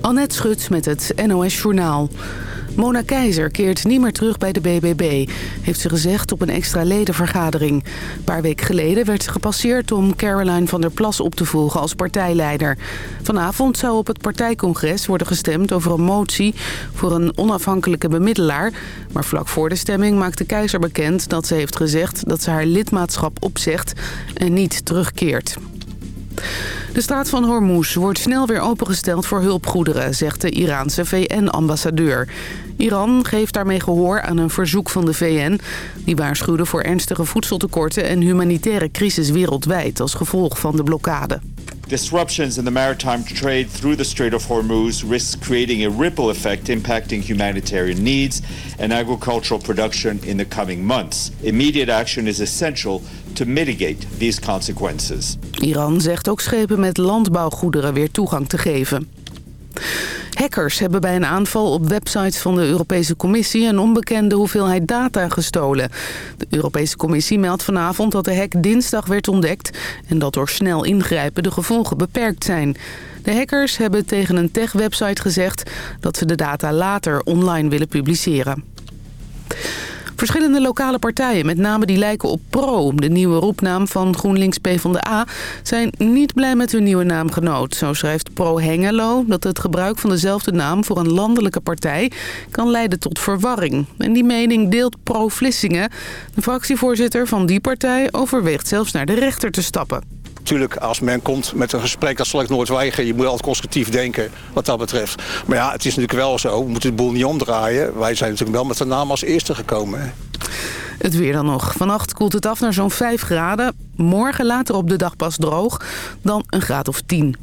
Annette Schut met het NOS Journaal. Mona Keizer keert niet meer terug bij de BBB, heeft ze gezegd op een extra ledenvergadering. Een paar weken geleden werd ze gepasseerd om Caroline van der Plas op te volgen als partijleider. Vanavond zou op het partijcongres worden gestemd over een motie voor een onafhankelijke bemiddelaar. Maar vlak voor de stemming maakte Keizer bekend dat ze heeft gezegd dat ze haar lidmaatschap opzegt en niet terugkeert. De straat van Hormuz wordt snel weer opengesteld voor hulpgoederen, zegt de Iraanse VN-ambassadeur. Iran geeft daarmee gehoor aan een verzoek van de VN. Die waarschuwde voor ernstige voedseltekorten en humanitaire crisis wereldwijd als gevolg van de blokkade. Disruptions in the maritime trade through the Strait of Hormuz risk creating a ripple effect impacting humanitarian needs and agricultural production in the coming months. Immediate action is essential to mitigate these consequences. Iran zegt ook schepen met landbouwgoederen weer toegang te geven. Hackers hebben bij een aanval op websites van de Europese Commissie... een onbekende hoeveelheid data gestolen. De Europese Commissie meldt vanavond dat de hack dinsdag werd ontdekt... en dat door snel ingrijpen de gevolgen beperkt zijn. De hackers hebben tegen een tech-website gezegd... dat ze de data later online willen publiceren. Verschillende lokale partijen, met name die lijken op PRO... de nieuwe roepnaam van GroenLinks PvdA... zijn niet blij met hun nieuwe naamgenoot. Zo schrijft Pro Hengelo dat het gebruik van dezelfde naam... voor een landelijke partij kan leiden tot verwarring. En die mening deelt Pro Vlissingen. De fractievoorzitter van die partij overweegt zelfs naar de rechter te stappen. Natuurlijk, als men komt met een gesprek, dat zal ik nooit weigeren. Je moet altijd constructief denken wat dat betreft. Maar ja, het is natuurlijk wel zo. We moeten de boel niet omdraaien. Wij zijn natuurlijk wel met de naam als eerste gekomen. Het weer dan nog. Vannacht koelt het af naar zo'n 5 graden. Morgen later op de dag pas droog. Dan een graad of 10.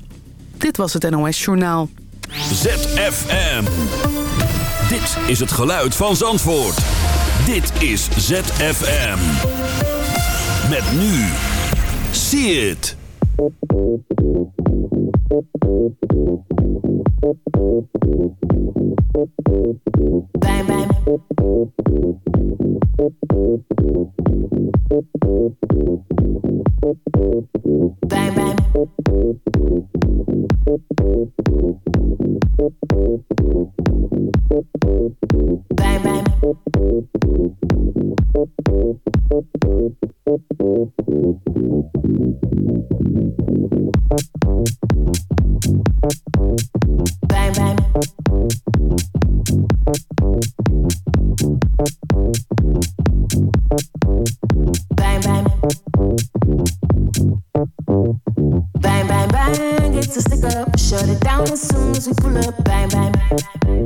Dit was het NOS Journaal. ZFM. Dit is het geluid van Zandvoort. Dit is ZFM. Met nu... See it. Bang, bang. Bang, bang. Bang, bang. Bang, bang, bang. It's a stick up. Shut it down as soon as we pull up. Bang, bang. Bang,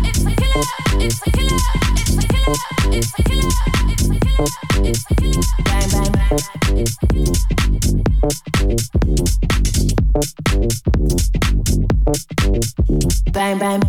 Bang, bang.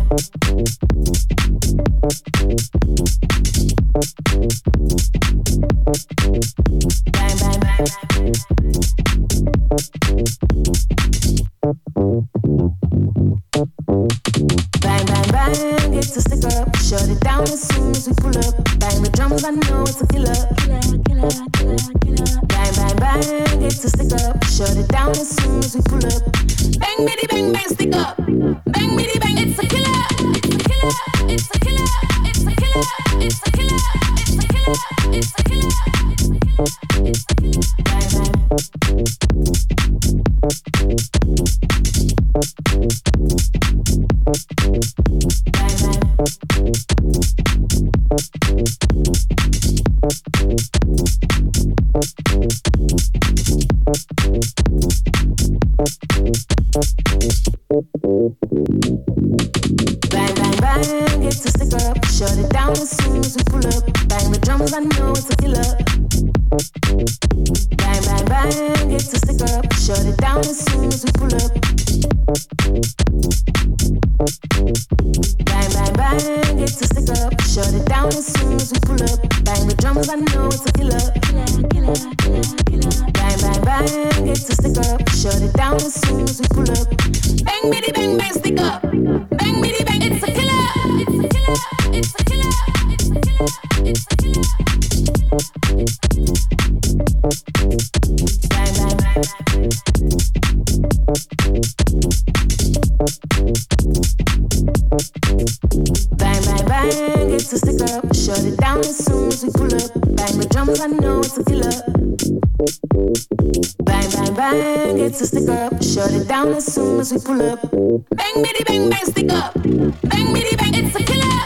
Bang, it's a stick up. Shut it down as soon as we pull up. Bang, bitty, bang, bang, stick up. Bang, bitty, bang, it's a killer.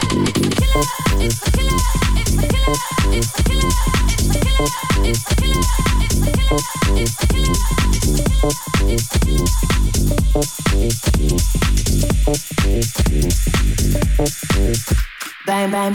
It's a killer. It's a killer. It's a killer. It's a killer. It's a killer. It's a killer. It's a killer. Bang, bang.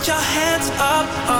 put your hands up.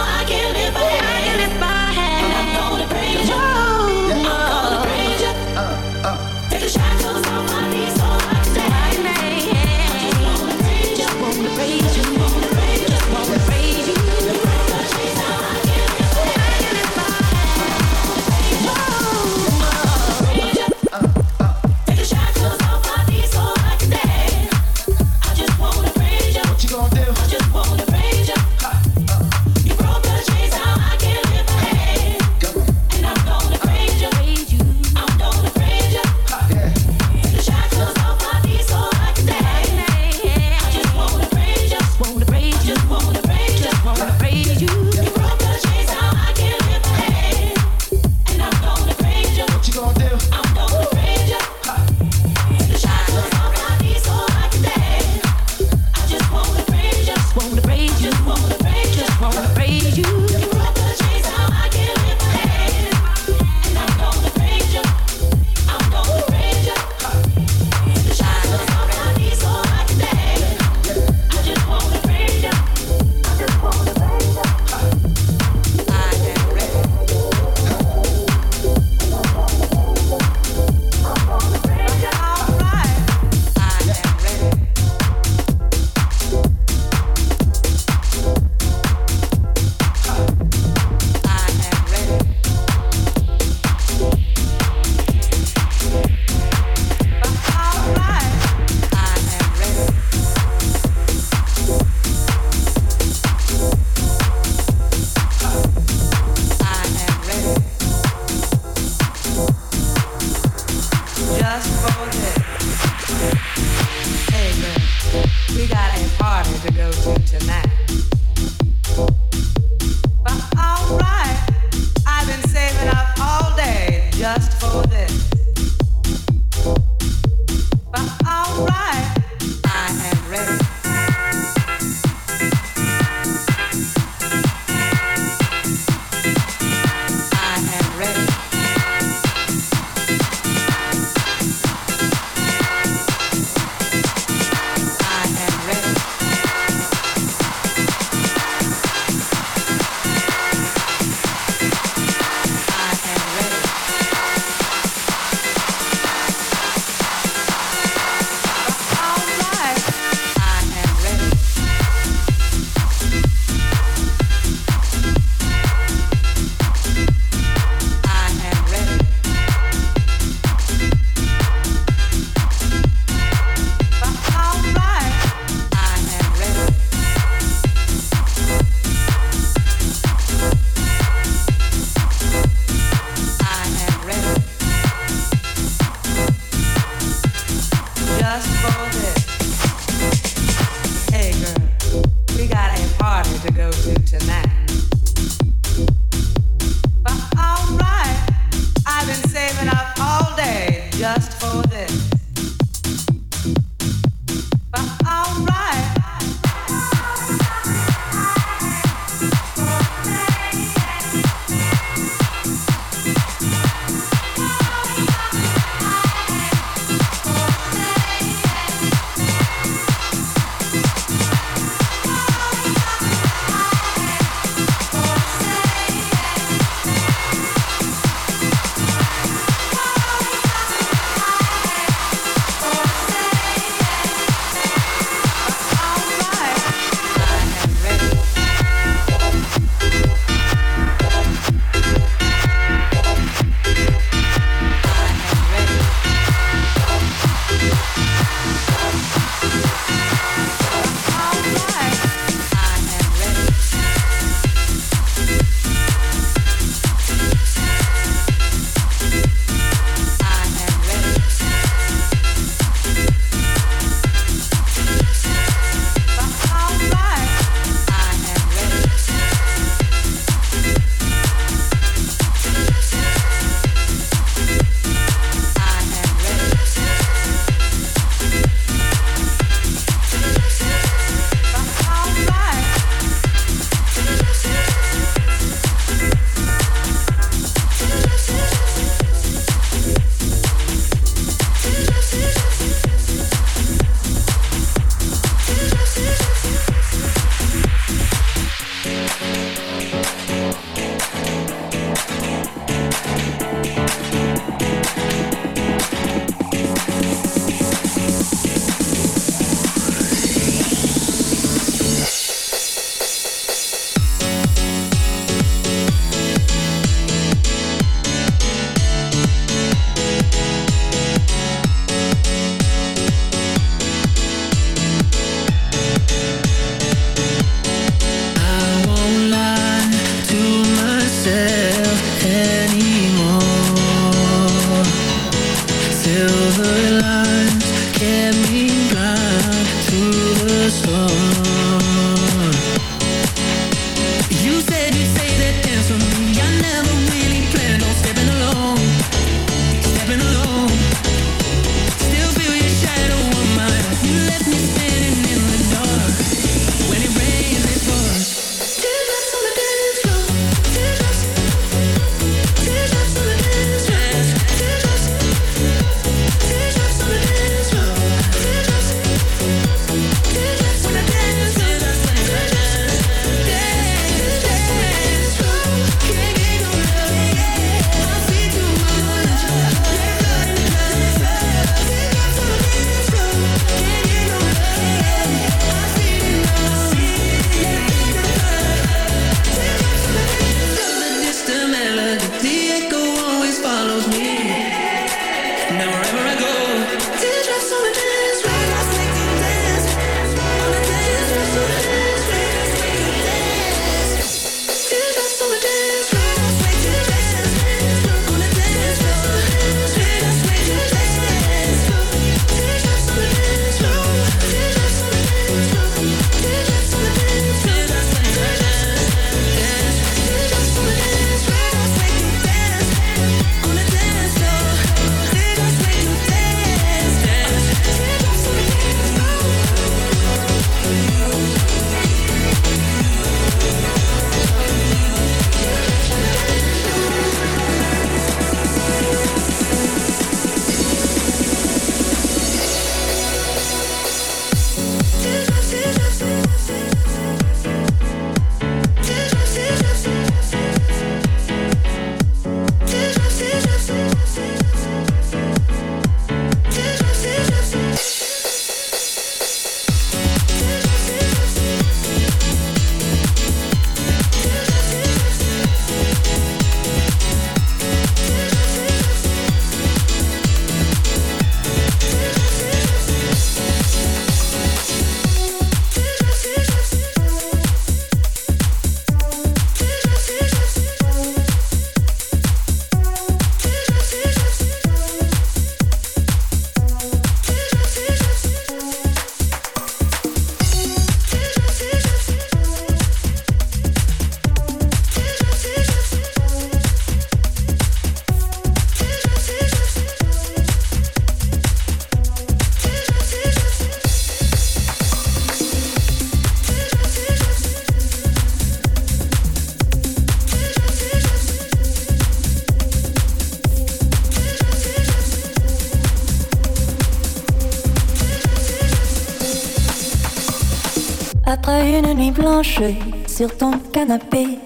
sur ton canapé,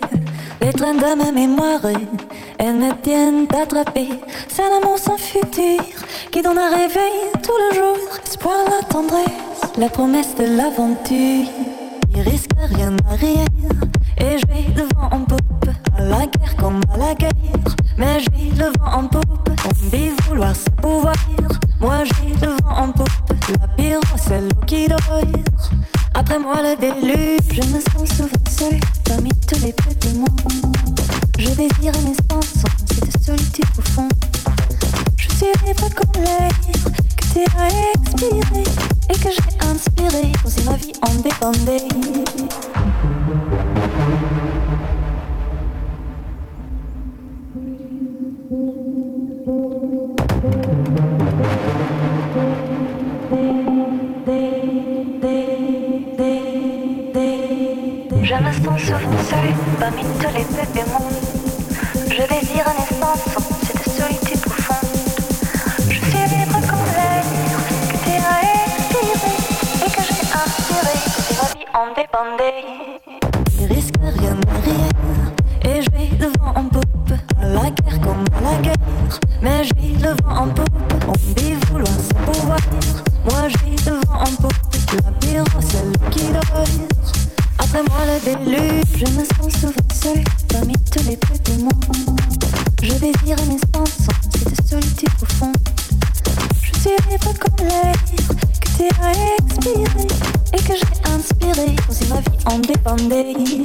les trains de ma mémoire, elles me tiennent attrapée. C'est l'amour sans futur qui donne un réveil tout le jour. Espoir, la tendresse, la promesse de l'aventure. Il risque rien à rien et je vais le vent en poupe. À la guerre comme à la guerre, mais j'ai le vent en poupe. On dit vouloir se pouvoir, moi j'ai le vent en poupe. La pire, celle qui dort. Après moi le déluge, je me sens souvent seule parmi tous les petits mondes. Je désire un espace sans cette solitude profonde. Je suis libre comme l'air que tu as expiré et que j'ai inspiré si ma vie en dépendait. Mais j'ai le vent en poupe. Je me sens souvent seule parmi tous les petits mondes. Je désire espace sans cette solitude profonde. Je suis libre comme l'air que tu as expiré et que j'ai inspiré comme si ma vie en dépendait.